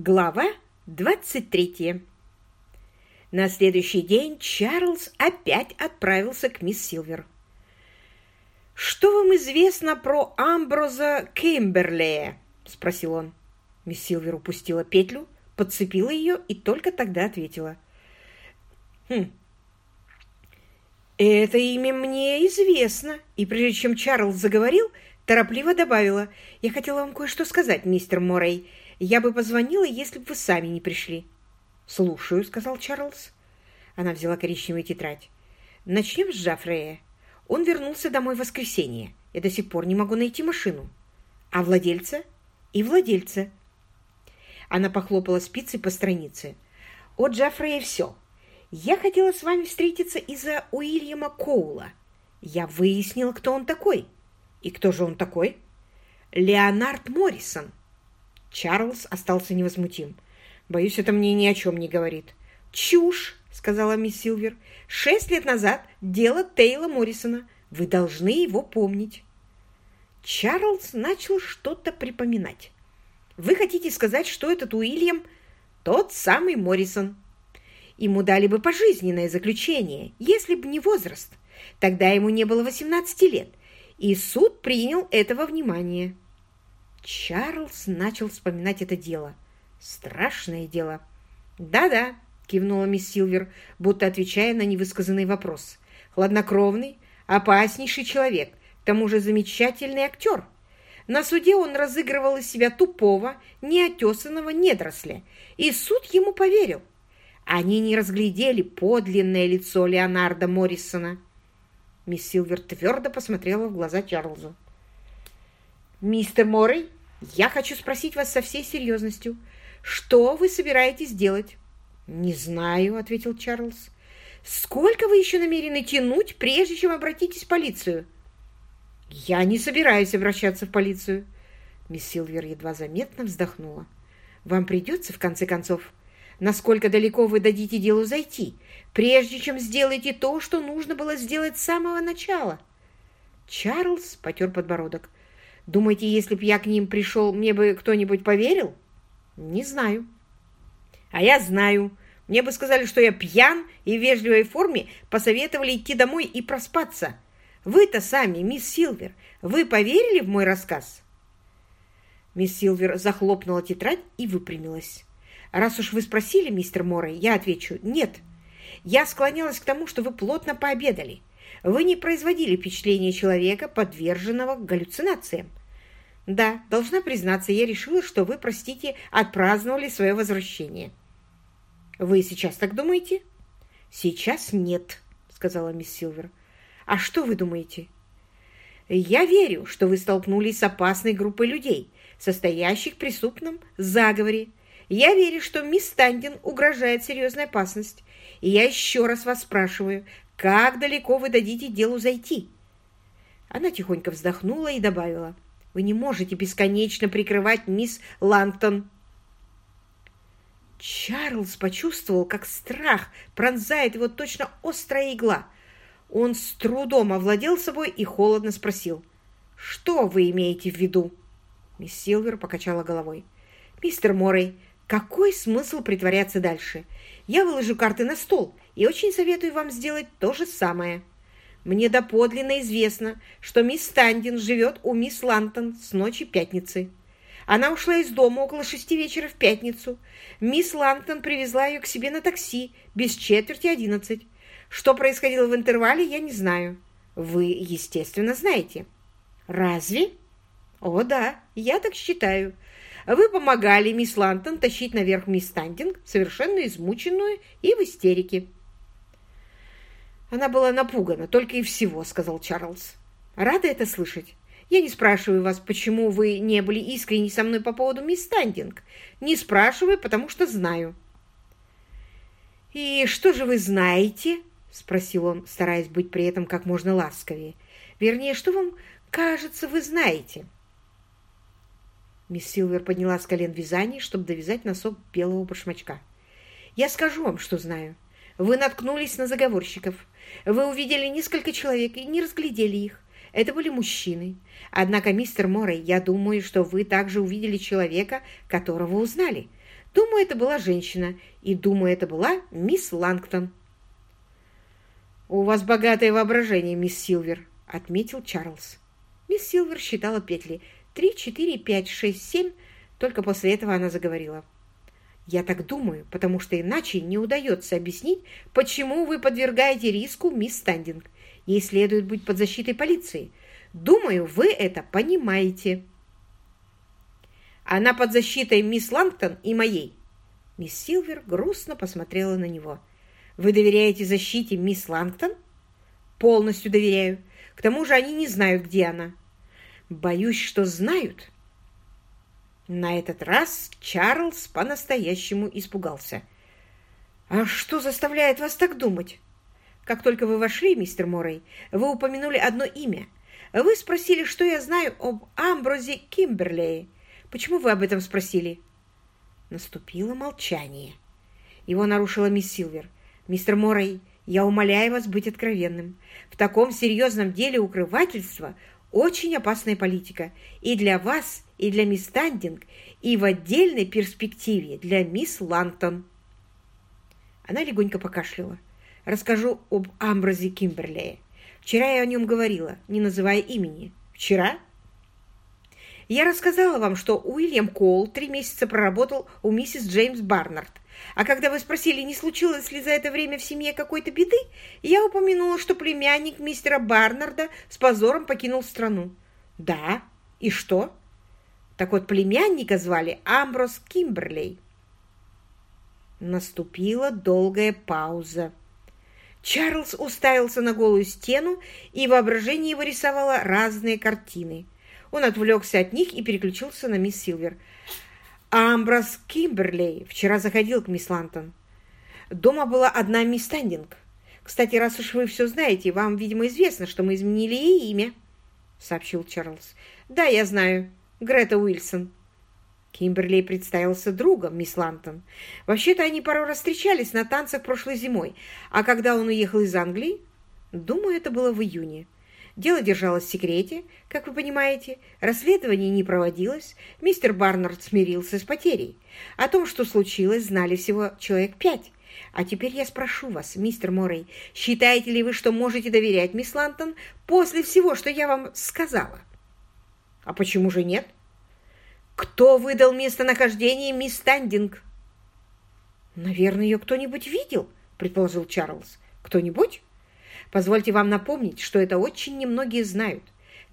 Глава 23 На следующий день Чарльз опять отправился к мисс Силвер. «Что вам известно про Амброза Кимберлея?» — спросил он. Мисс Силвер упустила петлю, подцепила ее и только тогда ответила. «Хм, это имя мне известно». И прежде чем Чарльз заговорил, торопливо добавила. «Я хотела вам кое-что сказать, мистер Моррей. Я бы позвонила, если бы вы сами не пришли. «Слушаю», — сказал Чарльз. Она взяла коричневую тетрадь. «Начнем с Джаффрея. Он вернулся домой в воскресенье. Я до сих пор не могу найти машину. А владельца? И владельца». Она похлопала спицей по странице. «О Джаффрея все. Я хотела с вами встретиться из-за Уильяма Коула. Я выяснила, кто он такой. И кто же он такой? Леонард Моррисон. Чарльз остался невозмутим. «Боюсь, это мне ни о чем не говорит». «Чушь!» — сказала мисс Силвер. «Шесть лет назад дело Тейла Моррисона. Вы должны его помнить». Чарльз начал что-то припоминать. «Вы хотите сказать, что этот Уильям тот самый Моррисон?» Ему дали бы пожизненное заключение, если бы не возраст. Тогда ему не было 18 лет, и суд принял этого внимания. Чарльз начал вспоминать это дело. Страшное дело. «Да-да», — кивнула мисс Силвер, будто отвечая на невысказанный вопрос. «Хладнокровный, опаснейший человек, к тому же замечательный актер. На суде он разыгрывал из себя тупого, неотесанного недоросля, и суд ему поверил. Они не разглядели подлинное лицо Леонарда Моррисона». Мисс Силвер твердо посмотрела в глаза Чарльзу. «Мистер Моррей, я хочу спросить вас со всей серьезностью. Что вы собираетесь делать?» «Не знаю», — ответил Чарльз. «Сколько вы еще намерены тянуть, прежде чем обратитесь в полицию?» «Я не собираюсь обращаться в полицию». Мисс Силвер едва заметно вздохнула. «Вам придется, в конце концов, насколько далеко вы дадите делу зайти, прежде чем сделаете то, что нужно было сделать с самого начала». Чарльз потер подбородок. Думаете, если б я к ним пришел, мне бы кто-нибудь поверил? Не знаю. А я знаю. Мне бы сказали, что я пьян и в вежливой форме посоветовали идти домой и проспаться. Вы-то сами, мисс Силвер, вы поверили в мой рассказ? Мисс Силвер захлопнула тетрадь и выпрямилась. «Раз уж вы спросили, мистер Моррей, я отвечу «нет». Я склонялась к тому, что вы плотно пообедали. Вы не производили впечатление человека, подверженного галлюцинациям. Да, должна признаться, я решила, что вы, простите, отпраздновали свое возвращение. Вы сейчас так думаете? Сейчас нет, сказала мисс Силвер. А что вы думаете? Я верю, что вы столкнулись с опасной группой людей, состоящих в преступном заговоре. Я верю, что мисс Стандин угрожает серьезная опасность. И я еще раз вас спрашиваю, как далеко вы дадите делу зайти?» Она тихонько вздохнула и добавила – вы не можете бесконечно прикрывать мисс Лангтон. Чарльз почувствовал, как страх пронзает его точно острая игла. Он с трудом овладел собой и холодно спросил. «Что вы имеете в виду?» Мисс Силвер покачала головой. «Мистер Моррей, какой смысл притворяться дальше? Я выложу карты на стол и очень советую вам сделать то же самое». Мне доподлинно известно, что мисс Стандин живет у мисс Лантон с ночи пятницы. Она ушла из дома около шести вечера в пятницу. Мисс Лантон привезла ее к себе на такси без четверти одиннадцать. Что происходило в интервале, я не знаю. Вы, естественно, знаете. Разве? О, да, я так считаю. Вы помогали мисс Лантон тащить наверх мисс Стандинг, совершенно измученную и в истерике. Она была напугана, только и всего, сказал Чарльз. Рада это слышать. Я не спрашиваю вас, почему вы не были искренни со мной по поводу мисс Стандинг. Не спрашиваю, потому что знаю. «И что же вы знаете?» — спросил он, стараясь быть при этом как можно ласковее. «Вернее, что вам кажется, вы знаете?» Мисс Силвер подняла с колен вязание, чтобы довязать носок белого башмачка. «Я скажу вам, что знаю. Вы наткнулись на заговорщиков. Вы увидели несколько человек и не разглядели их. Это были мужчины. Однако, мистер Моррей, я думаю, что вы также увидели человека, которого узнали. Думаю, это была женщина, и думаю, это была мисс Лангтон. «У вас богатое воображение, мисс Силвер», — отметил Чарльз. Мисс Силвер считала петли. Три, четыре, пять, шесть, семь. Только после этого она заговорила. «Я так думаю, потому что иначе не удается объяснить, почему вы подвергаете риску мисс Стандинг. Ей следует быть под защитой полиции. Думаю, вы это понимаете». «Она под защитой мисс Лангтон и моей». Мисс Силвер грустно посмотрела на него. «Вы доверяете защите мисс Лангтон?» «Полностью доверяю. К тому же они не знают, где она». «Боюсь, что знают». На этот раз Чарльз по-настоящему испугался. «А что заставляет вас так думать?» «Как только вы вошли, мистер Моррей, вы упомянули одно имя. Вы спросили, что я знаю об Амброзе Кимберлее. Почему вы об этом спросили?» Наступило молчание. Его нарушила мисс Силвер. «Мистер Моррей, я умоляю вас быть откровенным. В таком серьезном деле укрывательства очень опасная политика и для вас, и для мисс Тандинг, и в отдельной перспективе для мисс Лантон. Она легонько покашляла. Расскажу об Амброзе Кимберлее. Вчера я о нем говорила, не называя имени. Вчера? Я рассказала вам, что Уильям Коул три месяца проработал у миссис Джеймс Барнард, а когда вы спросили, не случилось ли за это время в семье какой-то беды, я упомянула, что племянник мистера Барнарда с позором покинул страну. Да, и что? Так вот, племянника звали Амброс Кимберлей. Наступила долгая пауза. Чарльз уставился на голую стену, и воображение его рисовало разные картины. Он отвлекся от них и переключился на мисс Силвер – Амброс Кимберлей вчера заходил к мисс Лантон. Дома была одна мисс Стандинг. Кстати, раз уж вы все знаете, вам, видимо, известно, что мы изменили ей имя, — сообщил Чарльз. Да, я знаю. Грета Уилсон. Кимберлей представился другом мисс Лантон. Вообще-то они пару раз встречались на танцах прошлой зимой, а когда он уехал из Англии, думаю, это было в июне, Дело держалось в секрете, как вы понимаете, расследование не проводилось, мистер Барнард смирился с потерей. О том, что случилось, знали всего человек пять. А теперь я спрошу вас, мистер Моррей, считаете ли вы, что можете доверять мисс Лантон после всего, что я вам сказала? А почему же нет? Кто выдал местонахождение мисс Стандинг? Наверное, ее кто-нибудь видел, предположил Чарльз. Кто-нибудь? Позвольте вам напомнить, что это очень немногие знают.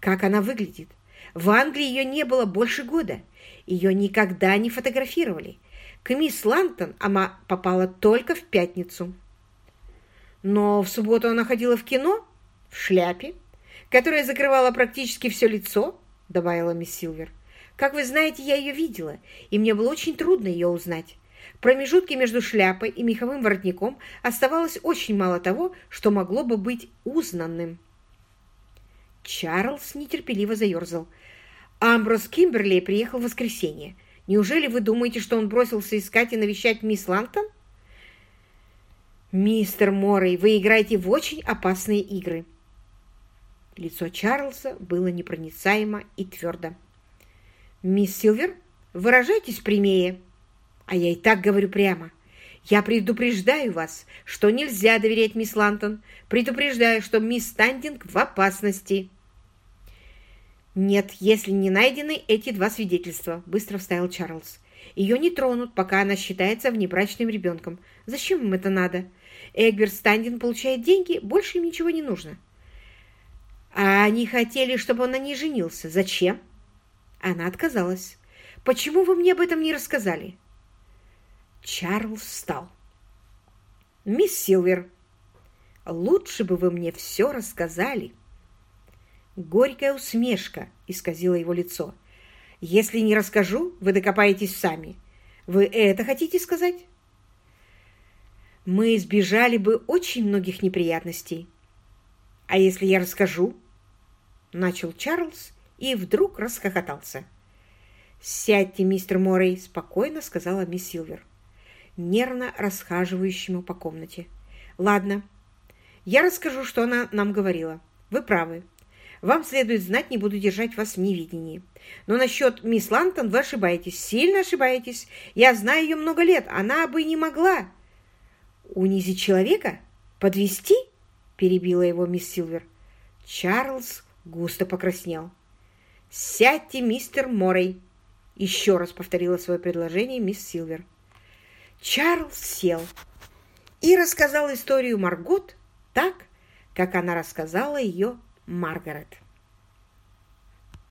Как она выглядит. В Англии ее не было больше года. Ее никогда не фотографировали. К мисс Лантон она попала только в пятницу. Но в субботу она ходила в кино в шляпе, которая закрывала практически все лицо, добавила мисс Силвер. Как вы знаете, я ее видела, и мне было очень трудно ее узнать промежутке между шляпой и меховым воротником оставалось очень мало того, что могло бы быть узнанным. Чарльз нетерпеливо заерзал. Амброс Кимберли приехал в воскресенье. Неужели вы думаете, что он бросился искать и навещать мисс Лантон? «Мистер Моррей, вы играете в очень опасные игры». Лицо Чарльза было непроницаемо и твердо. «Мисс Силвер, выражайтесь прямее». А я и так говорю прямо. Я предупреждаю вас, что нельзя доверять мисс Лантон. Предупреждаю, что мисс Стандинг в опасности. Нет, если не найдены эти два свидетельства, быстро вставил Чарльз. Ее не тронут, пока она считается внебрачным ребенком. Зачем им это надо? Эгберт Стандин получает деньги, больше им ничего не нужно. А они хотели, чтобы он на ней женился. Зачем? Она отказалась. Почему вы мне об этом не рассказали? Чарльз встал. «Мисс Силвер, лучше бы вы мне все рассказали». Горькая усмешка исказила его лицо. «Если не расскажу, вы докопаетесь сами. Вы это хотите сказать?» «Мы избежали бы очень многих неприятностей. А если я расскажу?» Начал Чарльз и вдруг расхохотался. «Сядьте, мистер Моррей», — спокойно сказала мисс Силвер нервно расхаживающему по комнате. «Ладно, я расскажу, что она нам говорила. Вы правы. Вам следует знать, не буду держать вас в невидении. Но насчет мисс Лантон вы ошибаетесь, сильно ошибаетесь. Я знаю ее много лет, она бы не могла. Унизить человека? Подвести? Перебила его мисс Силвер. Чарльз густо покраснел. «Сядьте, мистер Моррей!» Еще раз повторила свое предложение мисс Силвер. Чарльз сел и рассказал историю Маргот так, как она рассказала ее Маргарет.